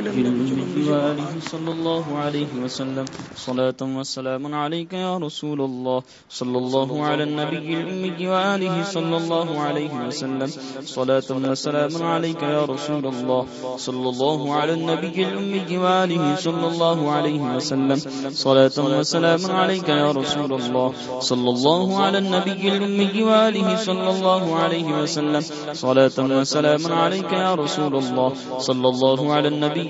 على النبي وآله صلى الله عليه وسلم. صلاة وسلام عليك يا رسول الله. صلى الله على النبي الأمي وآله صلى الله عليه وسلم. صلاة وسلام عليك يا رسول الله. صلى الله على النبي الأمي وآله صلى الله عليه وسلم. صلاة وسلام عليك يا رسول الله. صلى الله على النبي الأمي وآله صلى الله عليه وسلم. صلاة وسلام عليك يا رسول الله. صلى الله على النبي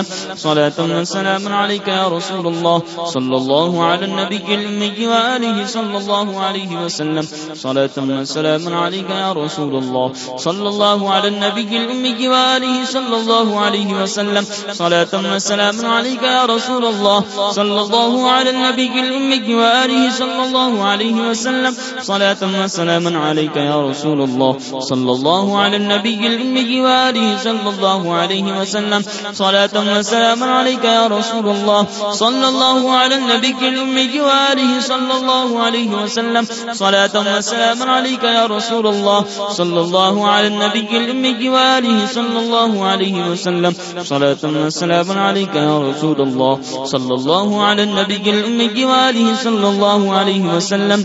وسلم. صلاة وسلام عليك يا رسول الله صلى الله على النبي الأمي وآله صلى الله عليه وسلم. صلاة وسلام عليك يا رسول الله صلى الله على النبي الأمي وآله صلى الله عليه وسلم. صلاة وسلام عليك يا رسول الله صلى الله على النبي الأمي وآله صلى الله عليه وسلم. صلاة وسلام عليك يا رسول الله صلى الله على النبي الأمي وآله صلى الله عليه وسلم. صلاة اللهم وسلام عليك يا رسول الله. صلى الله على النبي الأمي وآله صلى الله عليه وسلم. صلاة وسلام عليك يا رسول الله. صلى الله على النبي الأمي وآله صلى الله عليه وسلم. صلاة وسلام عليك يا رسول الله. صلى الله على النبي الأمي وآله صلى الله عليه وسلم.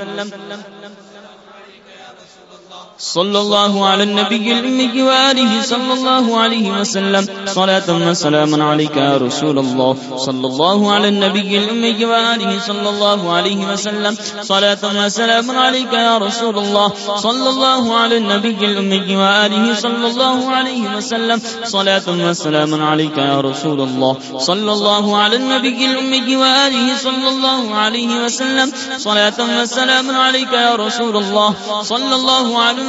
صلى الله على النبي الأمي وآله صلى الله عليه وسلم. صلاة وسلام عليك يا رسول الله. صلى الله على النبي الأمي وآله صلى الله عليه وسلم. صلاة وسلام عليك يا رسول الله. صلى الله على النبي الأمي وآله صلى الله عليه وسلم. صلاة وسلام عليك يا رسول الله. صلى الله على النبي الأمي وآله صلى الله عليه وسلم. صلاة وسلام عليك يا رسول الله. صلى الله على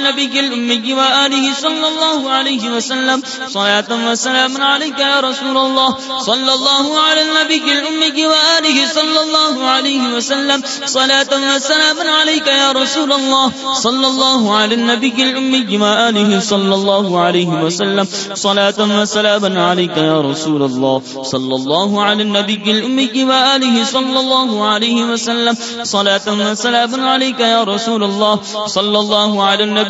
النبي الأمي وآله صلى الله عليه وسلم. صلاة وسلام عليك يا رسول الله. صلى الله على النبي الأمي وآله صلى الله عليه وسلم. صلاة وسلام عليك يا رسول الله. صلى الله على النبي الأمي وآله صلى الله عليه وسلم. صلاة وسلام عليك يا رسول الله. صلى الله على النبي الأمي وآله صلى الله عليه وسلم. صلاة وسلام عليك يا رسول الله. صلى الله على النبي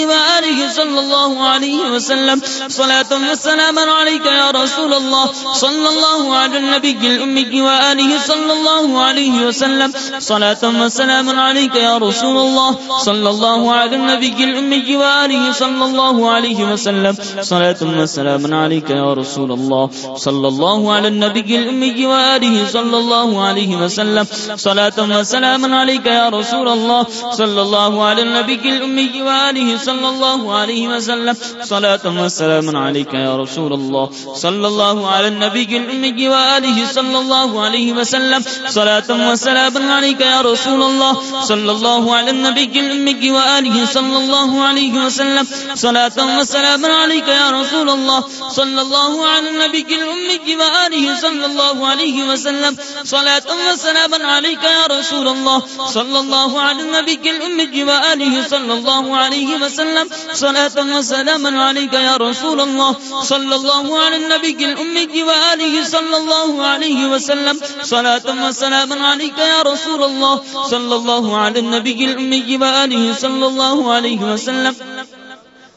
وآله صلى الله عليه وسلم. صلاة وسلام عليك يا رسول الله. صلى الله على النبي الأمي وآله صلى الله عليه وسلم. صلاة وسلام عليك يا رسول الله. صلى الله على النبي الأمي وآله صلى الله عليه وسلم. صلاة وسلام عليك يا رسول الله. صلى الله على النبي الأمي وآله صلى الله عليه وسلم. صلاة وسلام عليك يا رسول الله. صلى الله على النبي الأمي وآله صلى صلى الله عليه وسلم. صلاة وسلام عليك يا رسول الله. صلى الله على النبي الأمي وآله صلى الله عليه وسلم. صلاة وسلام عليك يا رسول الله. صلى الله على النبي الأمي وآله صلى الله عليه وسلم. صلاة وسلام عليك يا رسول الله. صلى الله على النبي الأمي وآله صلى الله عليه وسلم. صلاة وسلام عليك يا رسول الله. صلى الله على النبي الأمي وآله صلى الله عليه وسلم. وسلم. صلاة وسلاما عليك يا رسول الله. صلى الله على النبي الأمي وآله صلى الله عليه وسلم. صلاة وسلاما عليك يا رسول الله. صلى الله على النبي الأمي وآله صلى الله عليه وسلم.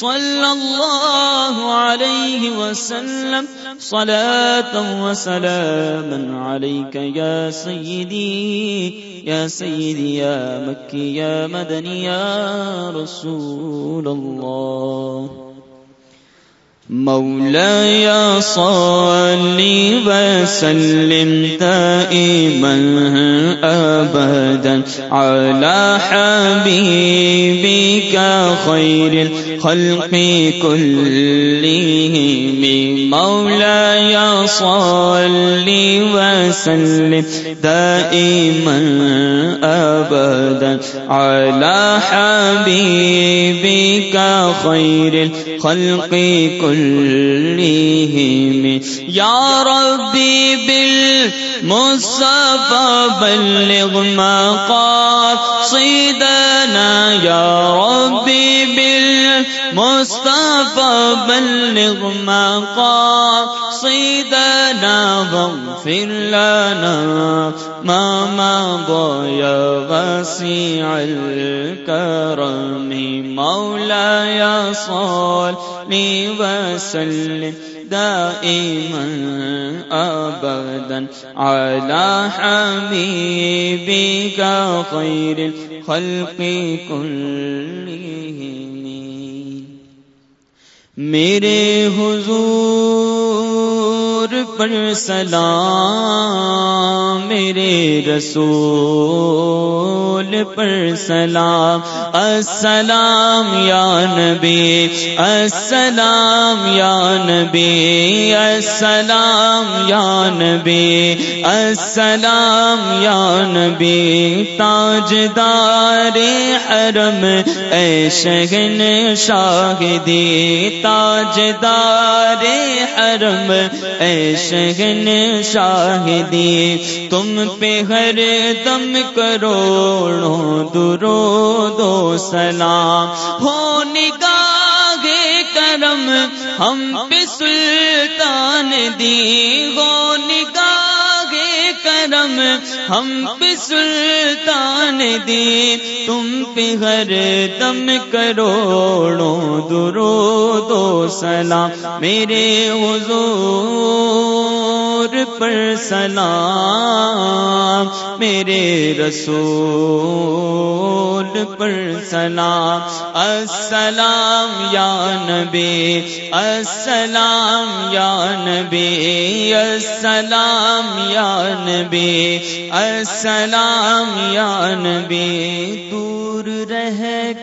صلى الله عليه وسلم صلاة وسلاما عليك يا سيدي يا سيدي يا مكي، يا مدني، يا رسول الله. مولاي صل وسلم دائما أبدا على حبيبك خير الخلق كلهم مولاي صل وسلم دائما أبدا على حبيبك خير الخلق كلهم يا ربي بالمصطفى بلغ مقاصدنا يا ربي بالمصطفى بلغ مقاصدنا واغفر لنا ما مضى يا وسيع الكرم مولاي صل وسلم دائما أبدا على حبيبك خير الخلق كلهم میرے حضور پر سلام، میرے رسول پر سلام۔ السلام یا نبی، السلام یا نبی، السلام یا نبی، السلام یا نبی۔ تاجدار حرم اے شگن شاہدی تاجدار حرم، اے شہن شاہدی، تم پہ ہر دم کروڑوں درو دو سلام۔ ہو نگاہ کرم، ہم پہ سلطان دی۔ ہو نگاہ کرم ہم پہ سلطان دی۔ تم پہ ہر دم کروڑوں درو دو سلام۔ میرے حضور پر سلام میرے رسول پر سلام۔ السلام یا نبی، السلام یا نبی، السلام یا نبی، السلام یا نبی۔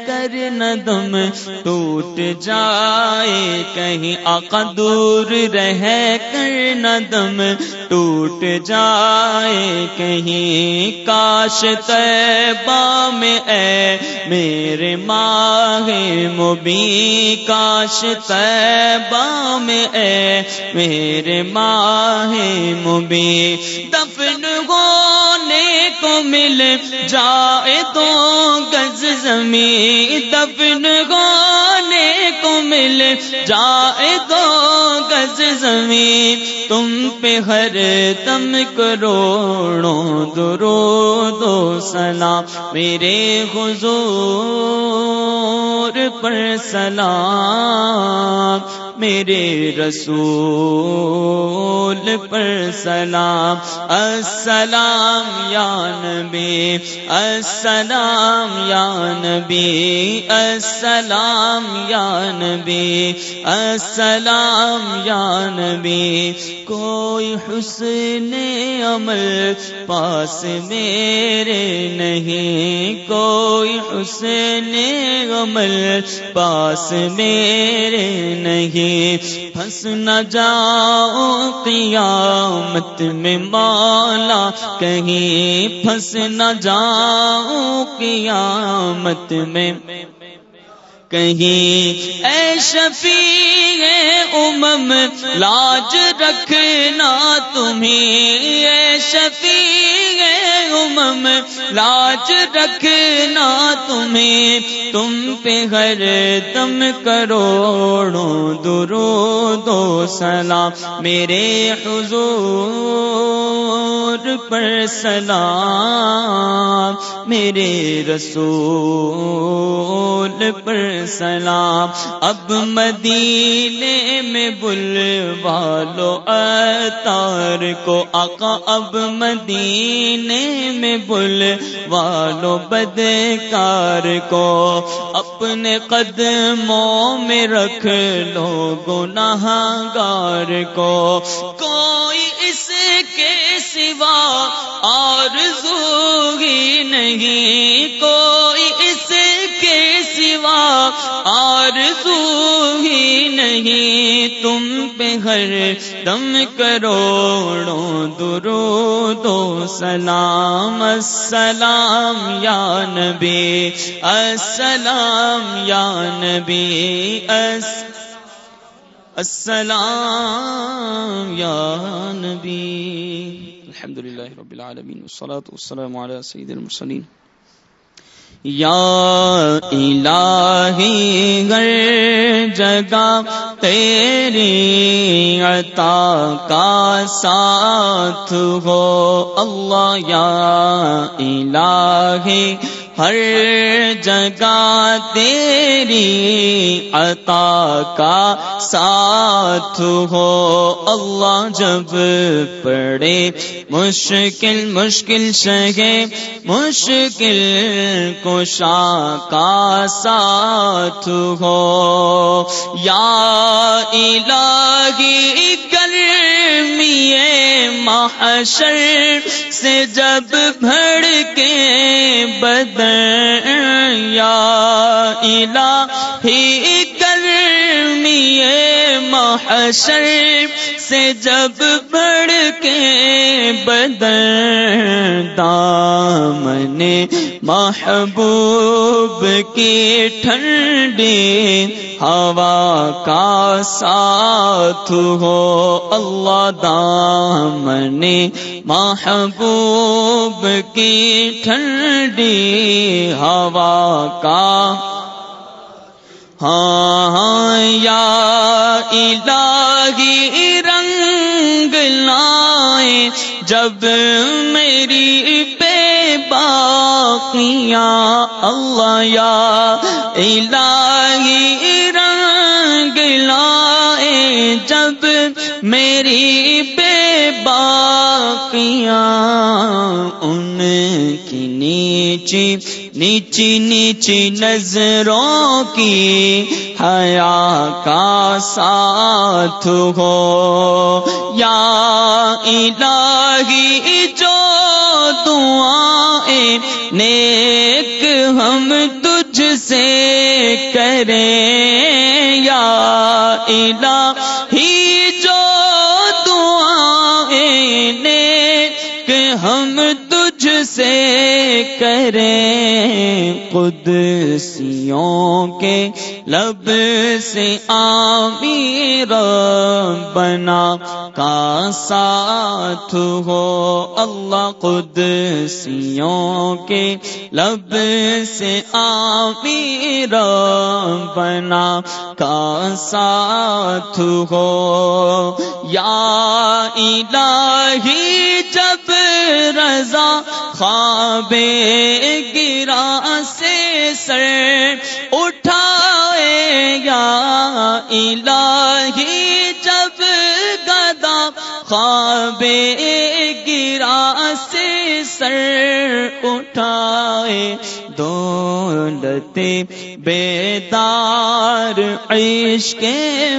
کر ندم ٹوٹ جائے، کہیں آقا دور رہ کر ندم ٹوٹ جائے، کہیں کاش تیبہ میں اے میرے ماہ مبی کاش تیبہ میں اے میرے ماہ مبی دفن ہونے کو مل جائے تو گز زمین دفن ہونے کو مل جائے تو گز زمین تم پہ ہر تم کروڑوں درو دو سلام میرے حضور پر سلام، میرے رسول پر سلام۔ السلام یا نبی، السلام یا نبی، السلام یا نبی، السلام یا نبی۔ کوئی حسن عمل پاس میرے نہیں، کوئی حسن عمل پاس میرے نہیں، پھنس نہ جاؤ قیامت میں مالا کہیں پھنس نہ جاؤ قیامت میں۔ کہیں اے شفیع امم، لاج رکھنا تمہیں، اے شفیع امم لاج رکھنا تمہیں تم پہ ہر دم کروڑوں درو دو سلام میرے حضور۔ پر سلام، میرے رسول پر سلام۔ اب مدینے میں بل والو اتار کو آقا، اب مدینے میں بل والو بدکار کو اپنے قدموں میں رکھ لو گناہ گار کو۔ کوئی اس کے سوا اور ہی نہیں، کوئی اس کے سوا اور ہی نہیں۔ تم پہ ہر دم کروڑوں درو دو سلام۔ السلام یا نبی، السلام یا نبی السلام یا نبی۔ الحمد لله رب العالمين والصلاه والسلام على سيد المرسلين یا الہی گر جگہ تیری عطا کا ساتھ ہو، اللہ یا الہی ہر جگہ تیری عطا کا ساتھ ہو۔ اللہ جب پڑے مشکل مشکل شگے مشکل کشا کا ساتھ ہو۔ یا الہی محشر سے جب بھڑ کے بدر یا الہی کرنی محشر سے جب بڑھ کے بدن دامن محبوب کی ٹھنڈی ہوا کا ساتھ ہو، اللہ دامن محبوب کی ٹھنڈی ہوا کا ہاں ہاں یا الہی رنگ لائے جب میری پہ باقیاں اللہ یا الہی رنگ لائے جب میری بے باقیاں ان کی نیچی نیچی نیچی نظروں کی حیا کا ساتھ ہو۔ یا الہی، جو دعائیں نیک ہم تجھ سے کریں۔ یا الہی کریں قدسیوں کے لب سے آمیر بنا کا ساتھ ہو اللہ قدسیوں کے لب سے آمیر بنا کا ساتھ ہو یا الہی جب رضا خواب گرا سے سر اٹھائے یا الہی جب گدا خواب گرا سے سر اٹھائے دولت بیدار عشق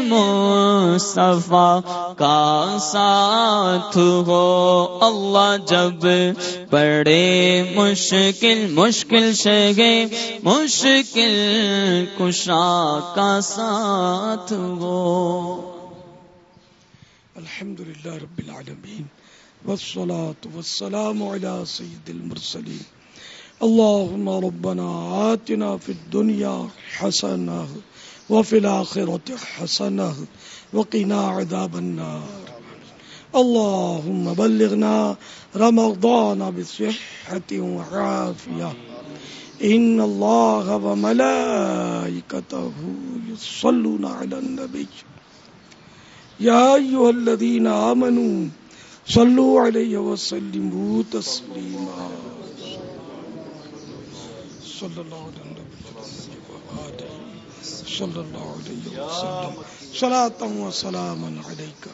مصطفیٰ کا ساتھ ہو۔ اللہ جب بڑے مشکل مشکل شگے، مشکل کشا کا ساتھ ہو۔ الحمد لله رب العالمين والصلاة والسلام على سيد المرسلين اللهم ربنا آتنا في الدنيا حسنة وفي الآخرة حسنة وقنا عذاب النار. اللهم بلغنا رمضان بصحة وعافية. إن الله وملائكته يصلون على النبي. يا أيها الذين آمنوا صلوا عليه وسلموا تسليما. صلى الله على النبي وآله صلى الله عليه وسلم صلاة وسلاما عليك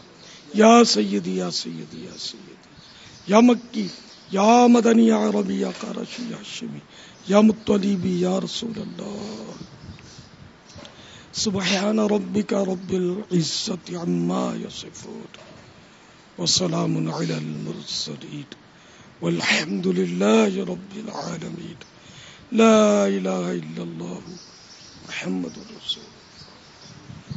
يا سيدي يا سيدي يا سيدي يا مكي يا مدني يا عربي يا قرشي يا شمي يا مطلبي يا رسول الله سبحان ربك رب العزة عما يصفون وسلام على المرسلين والحمد لله رب العالمين لا إله الا الله محمد رسول